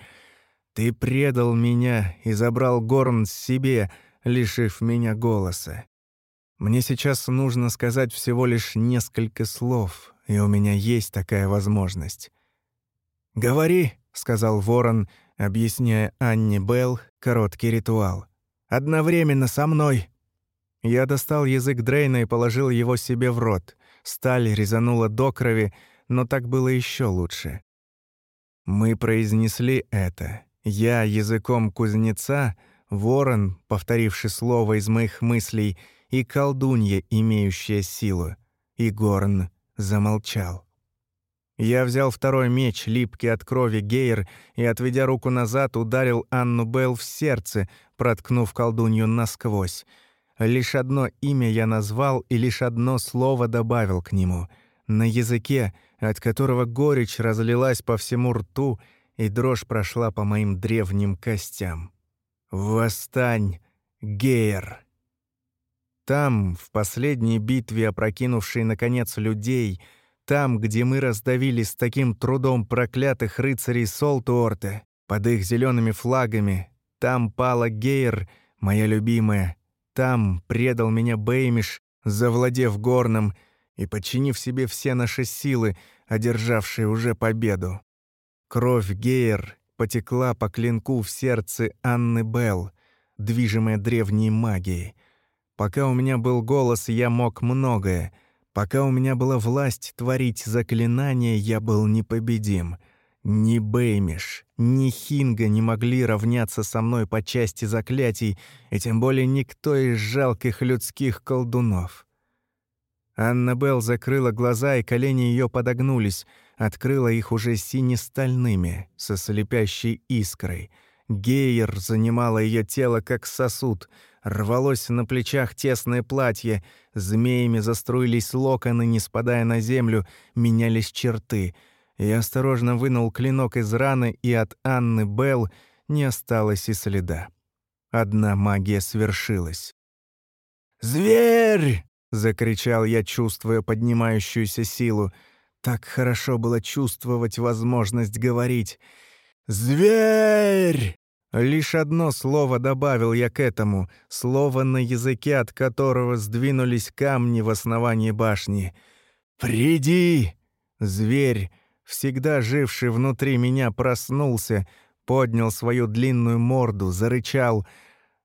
ты предал меня и забрал Горн себе, лишив меня голоса. Мне сейчас нужно сказать всего лишь несколько слов, и у меня есть такая возможность. «Говори», — сказал ворон, объясняя Анне Белл короткий ритуал. «Одновременно со мной». Я достал язык Дрейна и положил его себе в рот. Сталь резанула до крови, но так было еще лучше. Мы произнесли это. Я языком кузнеца, ворон, повторивший слово из моих мыслей, и колдунья, имеющая силу. И Горн замолчал. Я взял второй меч, липкий от крови Гейр, и, отведя руку назад, ударил Анну Белл в сердце, проткнув колдунью насквозь. Лишь одно имя я назвал и лишь одно слово добавил к нему. На языке, от которого горечь разлилась по всему рту, и дрожь прошла по моим древним костям. «Восстань, Гейр!» Там, в последней битве, опрокинувшей, наконец, людей — там, где мы раздавили с таким трудом проклятых рыцарей Солтуорте, под их зелеными флагами, там пала Гейр, моя любимая, там предал меня Беймиш, завладев горном и подчинив себе все наши силы, одержавшие уже победу. Кровь Гейр потекла по клинку в сердце Анны Белл, движимая древней магией. Пока у меня был голос, я мог многое — Пока у меня была власть творить заклинания, я был непобедим. Ни Беймиш, ни Хинга не могли равняться со мной по части заклятий, и тем более никто из жалких людских колдунов. Аннабелл закрыла глаза, и колени ее подогнулись, открыла их уже сине-стальными, со слепящей искрой. Гейер занимала ее тело как сосуд — Рвалось на плечах тесное платье, змеями заструились локоны, не спадая на землю, менялись черты. Я осторожно вынул клинок из раны, и от Анны Белл не осталось и следа. Одна магия свершилась. «Зверь!» — закричал я, чувствуя поднимающуюся силу. Так хорошо было чувствовать возможность говорить. «Зверь!» Лишь одно слово добавил я к этому, слово на языке, от которого сдвинулись камни в основании башни. «Приди!» Зверь, всегда живший внутри меня, проснулся, поднял свою длинную морду, зарычал.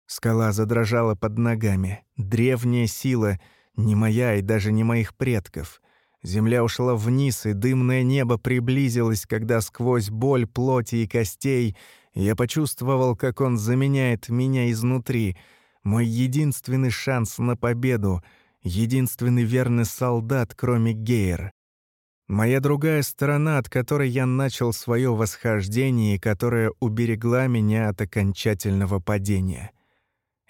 Скала задрожала под ногами. Древняя сила, не моя и даже не моих предков. Земля ушла вниз, и дымное небо приблизилось, когда сквозь боль плоти и костей я почувствовал, как он заменяет меня изнутри. Мой единственный шанс на победу, единственный верный солдат, кроме Гейр. Моя другая сторона, от которой я начал свое восхождение и которая уберегла меня от окончательного падения.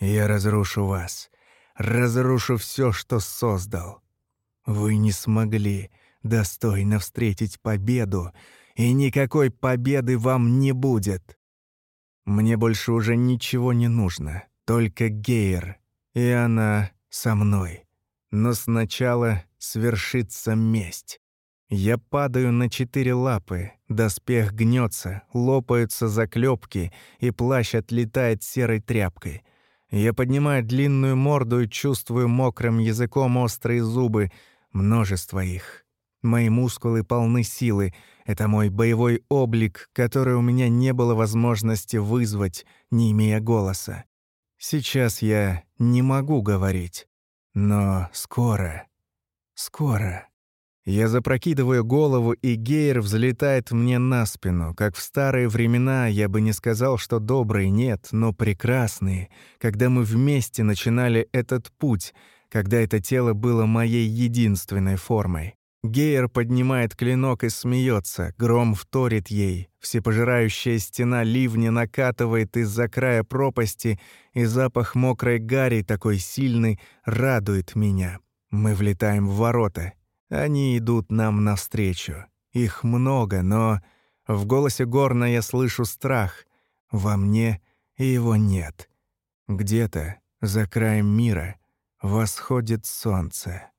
Я разрушу вас, разрушу все, что создал. Вы не смогли достойно встретить победу, и никакой победы вам не будет. Мне больше уже ничего не нужно, только Гейр, и она со мной. Но сначала свершится месть. Я падаю на четыре лапы, доспех гнется, лопаются заклепки, и плащ отлетает серой тряпкой. Я поднимаю длинную морду и чувствую мокрым языком острые зубы, множество их. Мои мускулы полны силы, это мой боевой облик, который у меня не было возможности вызвать, не имея голоса. Сейчас я не могу говорить, но скоро, скоро. Я запрокидываю голову, и Гейр взлетает мне на спину. Как в старые времена, я бы не сказал, что добрые, нет, но прекрасные, когда мы вместе начинали этот путь, когда это тело было моей единственной формой. Гейер поднимает клинок и смеется, гром вторит ей. Всепожирающая стена ливня накатывает из-за края пропасти, и запах мокрой гари, такой сильный, радует меня. Мы влетаем в ворота. Они идут нам навстречу. Их много, но в голосе Горна я слышу страх. Во мне его нет. Где-то, за краем мира, восходит солнце.